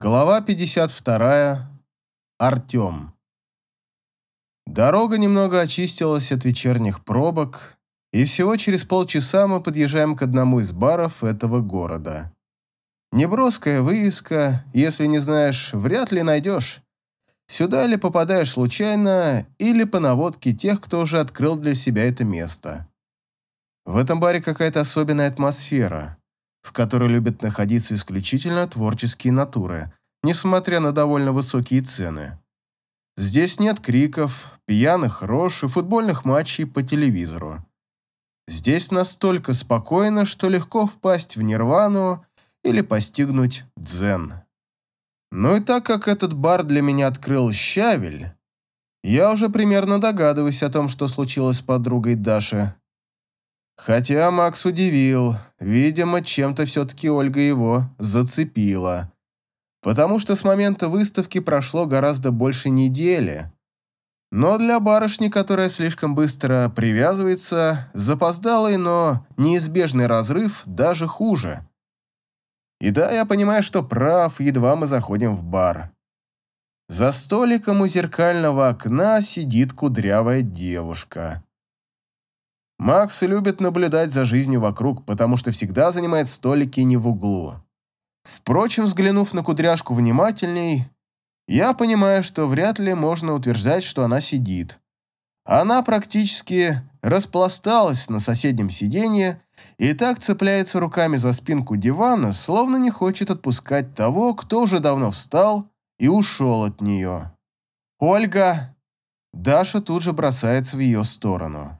Глава 52. Артем. Дорога немного очистилась от вечерних пробок, и всего через полчаса мы подъезжаем к одному из баров этого города. Неброская вывеска, если не знаешь, вряд ли найдешь. Сюда ли попадаешь случайно, или по наводке тех, кто уже открыл для себя это место. В этом баре какая-то особенная атмосфера в которой любят находиться исключительно творческие натуры, несмотря на довольно высокие цены. Здесь нет криков, пьяных рож и футбольных матчей по телевизору. Здесь настолько спокойно, что легко впасть в нирвану или постигнуть дзен. Ну и так как этот бар для меня открыл Щавель, я уже примерно догадываюсь о том, что случилось с подругой Даши. Хотя Макс удивил, видимо, чем-то все-таки Ольга его зацепила. Потому что с момента выставки прошло гораздо больше недели. Но для барышни, которая слишком быстро привязывается, запоздалый, но неизбежный разрыв даже хуже. И да, я понимаю, что прав, едва мы заходим в бар. За столиком у зеркального окна сидит кудрявая девушка. Макс любит наблюдать за жизнью вокруг, потому что всегда занимает столики не в углу. Впрочем, взглянув на кудряшку внимательней, я понимаю, что вряд ли можно утверждать, что она сидит. Она практически распласталась на соседнем сиденье и так цепляется руками за спинку дивана, словно не хочет отпускать того, кто уже давно встал и ушел от нее. «Ольга!» Даша тут же бросается в ее сторону.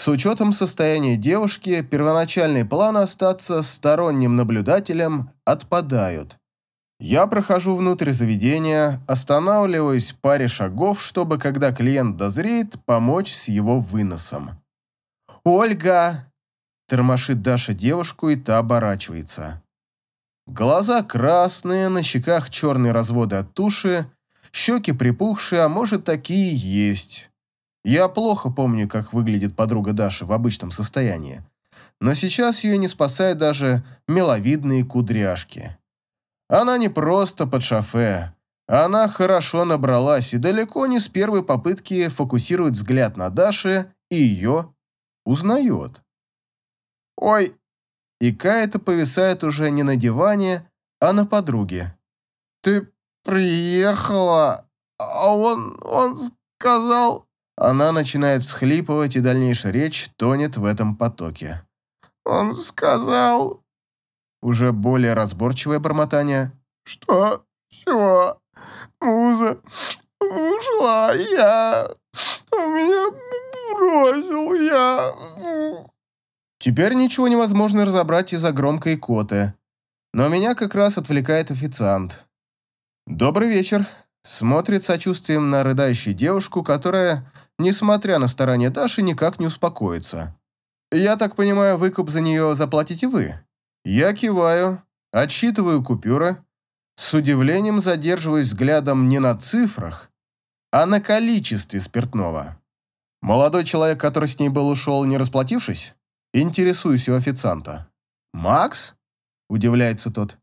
С учетом состояния девушки, первоначальные планы остаться сторонним наблюдателем отпадают. Я прохожу внутрь заведения, останавливаюсь в паре шагов, чтобы, когда клиент дозреет, помочь с его выносом. «Ольга!» – тормошит Даша девушку, и та оборачивается. Глаза красные, на щеках черные разводы от туши, щеки припухшие, а может, такие есть. Я плохо помню, как выглядит подруга Даши в обычном состоянии, но сейчас ее не спасают даже миловидные кудряшки. Она не просто под шофе, она хорошо набралась и далеко не с первой попытки фокусирует взгляд на Даше и ее узнает. «Ой!» И Кайта повисает уже не на диване, а на подруге. «Ты приехала, а он, он сказал...» Она начинает всхлипывать, и дальнейшая речь тонет в этом потоке. «Он сказал...» Уже более разборчивое бормотание. «Что? Все? Муза ушла, я... Меня бросил, я...» Теперь ничего невозможно разобрать из-за громкой коты. Но меня как раз отвлекает официант. «Добрый вечер», Смотрит сочувствием на рыдающую девушку, которая, несмотря на старания Даши, никак не успокоится. «Я так понимаю, выкуп за нее заплатите вы?» Я киваю, отсчитываю купюры, с удивлением задерживаюсь взглядом не на цифрах, а на количестве спиртного. Молодой человек, который с ней был, ушел, не расплатившись? Интересуюсь у официанта. «Макс?» – удивляется тот.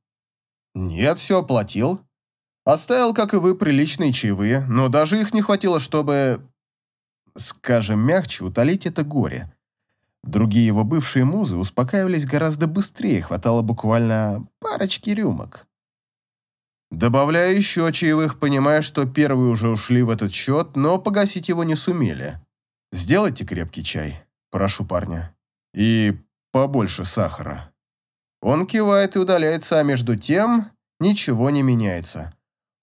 «Нет, все оплатил. Оставил, как и вы, приличные чаевые, но даже их не хватило, чтобы, скажем мягче, утолить это горе. Другие его бывшие музы успокаивались гораздо быстрее, хватало буквально парочки рюмок. Добавляю еще чаевых, понимая, что первые уже ушли в этот счет, но погасить его не сумели. «Сделайте крепкий чай, прошу парня. И побольше сахара». Он кивает и удаляется, а между тем ничего не меняется.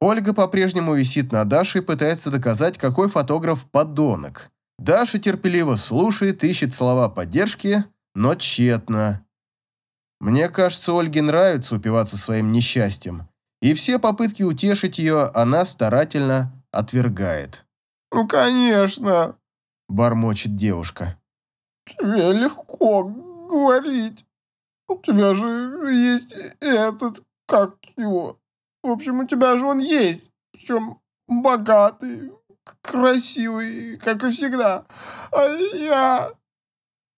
Ольга по-прежнему висит на Даше и пытается доказать, какой фотограф подонок. Даша терпеливо слушает, ищет слова поддержки, но тщетно. Мне кажется, Ольге нравится упиваться своим несчастьем, и все попытки утешить ее она старательно отвергает. «Ну, конечно», – бормочет девушка. «Тебе легко говорить. У тебя же есть этот, как его, в общем, у тебя же он есть. Причем богатый, красивый, как и всегда. А я...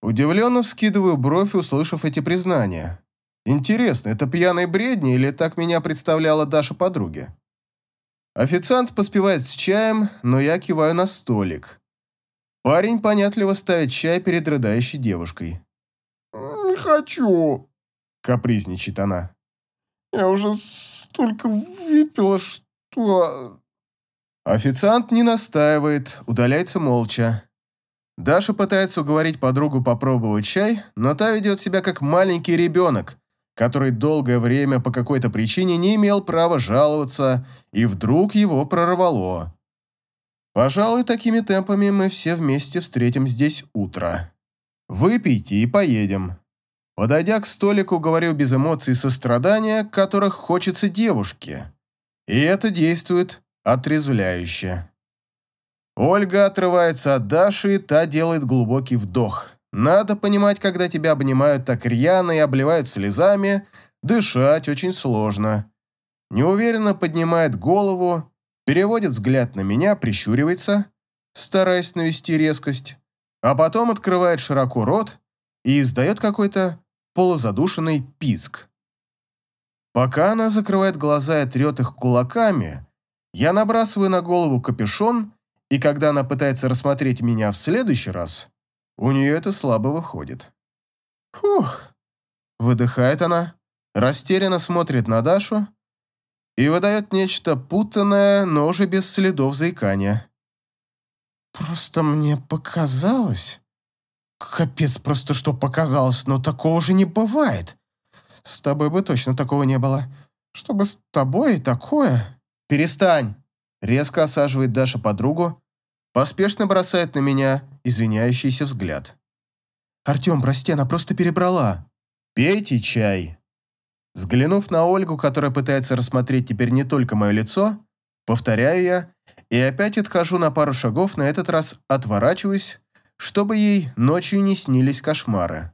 Удивленно вскидываю бровь, услышав эти признания. Интересно, это пьяные бредни или так меня представляла Даша подруге? Официант поспевает с чаем, но я киваю на столик. Парень понятливо ставит чай перед рыдающей девушкой. «Не хочу», — капризничает она. «Я уже столько выпила, что...» Официант не настаивает, удаляется молча. Даша пытается уговорить подругу попробовать чай, но та ведет себя как маленький ребенок, который долгое время по какой-то причине не имел права жаловаться, и вдруг его прорвало. Пожалуй, такими темпами мы все вместе встретим здесь утро. Выпейте и поедем. Подойдя к столику, говорю без эмоций сострадания, которых хочется девушке. И это действует отрезвляюще. Ольга отрывается от Даши, и та делает глубокий вдох. Надо понимать, когда тебя обнимают так рьяно и обливают слезами, дышать очень сложно. Неуверенно поднимает голову, переводит взгляд на меня, прищуривается, стараясь навести резкость, а потом открывает широко рот и издает какой-то полузадушенный писк. Пока она закрывает глаза и трет их кулаками, я набрасываю на голову капюшон, и когда она пытается рассмотреть меня в следующий раз, у нее это слабо выходит. «Фух!» – выдыхает она, растерянно смотрит на Дашу и выдает нечто путанное, но уже без следов заикания. «Просто мне показалось...» «Капец, просто что показалось, но такого же не бывает. С тобой бы точно такого не было. Чтобы с тобой такое...» «Перестань!» Резко осаживает Даша подругу, поспешно бросает на меня извиняющийся взгляд. «Артем, прости, она просто перебрала. Пейте чай!» Взглянув на Ольгу, которая пытается рассмотреть теперь не только мое лицо, повторяю я и опять отхожу на пару шагов, на этот раз отворачиваюсь, чтобы ей ночью не снились кошмары.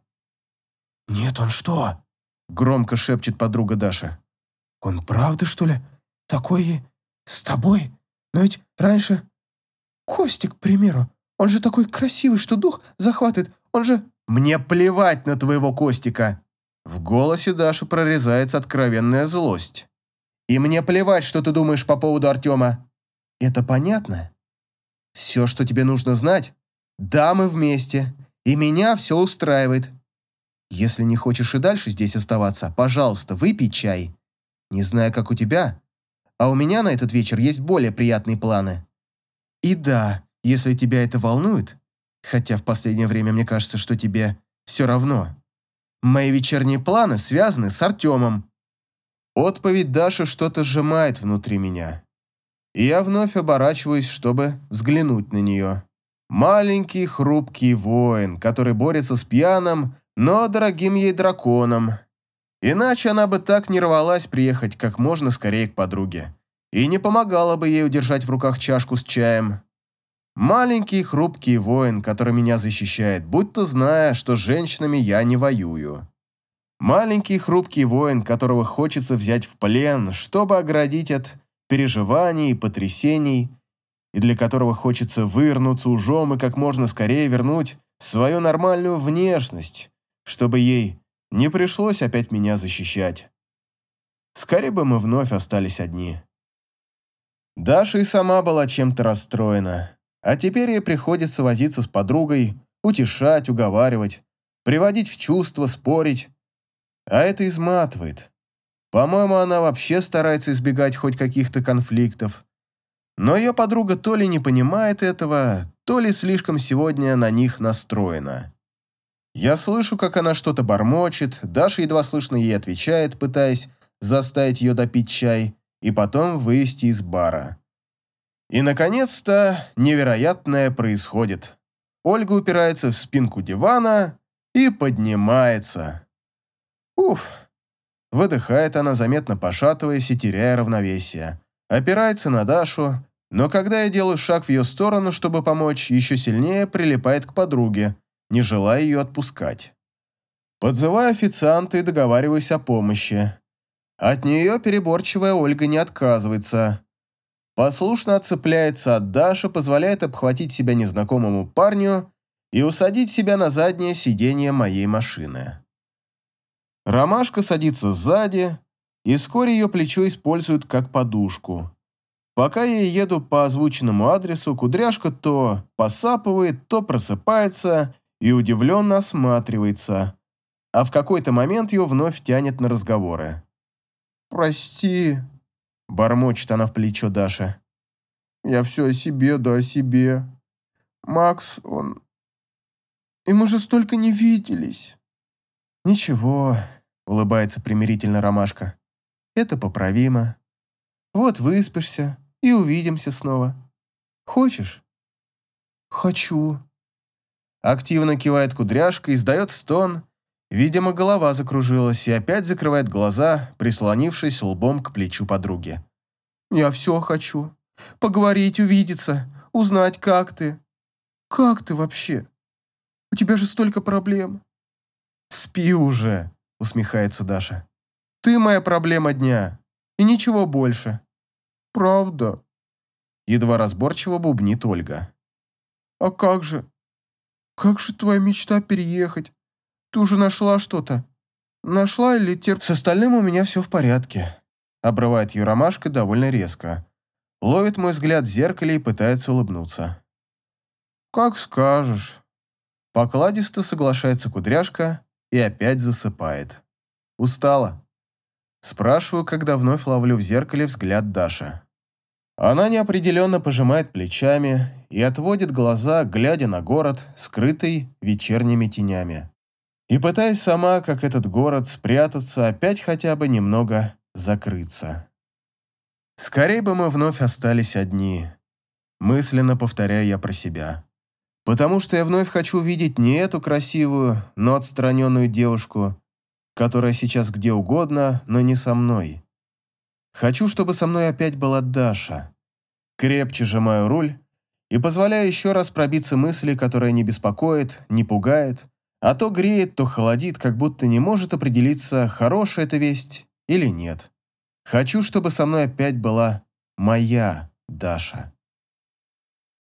«Нет, он что?» – громко шепчет подруга Даша. «Он правда, что ли, такой с тобой? Но ведь раньше... Костик, к примеру, он же такой красивый, что дух захватывает, он же... Мне плевать на твоего Костика. В голосе Даши прорезается откровенная злость. И мне плевать, что ты думаешь по поводу Артема. Это понятно? Все, что тебе нужно знать, да, мы вместе, и меня все устраивает. Если не хочешь и дальше здесь оставаться, пожалуйста, выпей чай. Не знаю, как у тебя, а у меня на этот вечер есть более приятные планы. И да, если тебя это волнует, хотя в последнее время мне кажется, что тебе все равно, мои вечерние планы связаны с Артемом. Отповедь Даши что-то сжимает внутри меня. И я вновь оборачиваюсь, чтобы взглянуть на нее. Маленький хрупкий воин, который борется с пьяным, но дорогим ей драконом, Иначе она бы так не рвалась приехать как можно скорее к подруге. И не помогала бы ей удержать в руках чашку с чаем. Маленький хрупкий воин, который меня защищает, будто зная, что с женщинами я не воюю. Маленький хрупкий воин, которого хочется взять в плен, чтобы оградить от переживаний и потрясений, и для которого хочется вывернуться ужом и как можно скорее вернуть свою нормальную внешность, чтобы ей не пришлось опять меня защищать. Скорее бы мы вновь остались одни. Даша и сама была чем-то расстроена, а теперь ей приходится возиться с подругой, утешать, уговаривать, приводить в чувство, спорить. А это изматывает. По-моему, она вообще старается избегать хоть каких-то конфликтов. Но ее подруга то ли не понимает этого, то ли слишком сегодня на них настроена. Я слышу, как она что-то бормочет, Даша едва слышно ей отвечает, пытаясь заставить ее допить чай и потом вывести из бара. И, наконец-то, невероятное происходит. Ольга упирается в спинку дивана и поднимается. Уф. Выдыхает она, заметно пошатываясь и теряя равновесие. Опирается на Дашу, но когда я делаю шаг в ее сторону, чтобы помочь, еще сильнее прилипает к подруге, не желая ее отпускать. Подзываю официанта и договариваюсь о помощи. От нее переборчивая Ольга не отказывается. Послушно отцепляется от Даши, позволяет обхватить себя незнакомому парню и усадить себя на заднее сиденье моей машины. Ромашка садится сзади, и вскоре ее плечо используют как подушку. Пока я еду по озвученному адресу, кудряшка то посапывает, то просыпается и удивленно осматривается, а в какой-то момент ее вновь тянет на разговоры. «Прости», — бормочет она в плечо Даша. «Я все о себе, да о себе. Макс, он... И мы же столько не виделись». «Ничего», — улыбается примирительно Ромашка. «Это поправимо. Вот выспишься, и увидимся снова. Хочешь?» «Хочу». Активно кивает кудряшка, издает стон. Видимо, голова закружилась и опять закрывает глаза, прислонившись лбом к плечу подруги. «Я все хочу. Поговорить, увидеться, узнать, как ты. Как ты вообще? У тебя же столько проблем». «Спи уже», — усмехается Даша. «Ты моя проблема дня, и ничего больше». «Правда?» Едва разборчиво бубнит Ольга. «А как же? Как же твоя мечта переехать? Ты уже нашла что-то? Нашла или терп...» «С остальным у меня все в порядке», — обрывает ее ромашка довольно резко. Ловит мой взгляд в зеркале и пытается улыбнуться. «Как скажешь». Покладисто соглашается кудряшка и опять засыпает. Устала. Спрашиваю, когда вновь ловлю в зеркале взгляд Даши. Она неопределенно пожимает плечами и отводит глаза, глядя на город, скрытый вечерними тенями. И пытаясь сама, как этот город, спрятаться, опять хотя бы немного закрыться. Скорее бы мы вновь остались одни, мысленно повторяю я про себя. Потому что я вновь хочу видеть не эту красивую, но отстраненную девушку, которая сейчас где угодно, но не со мной. Хочу, чтобы со мной опять была Даша. Крепче сжимаю руль и позволяю еще раз пробиться мысли, которая не беспокоит, не пугает, а то греет, то холодит, как будто не может определиться, хорошая эта весть или нет. Хочу, чтобы со мной опять была моя Даша.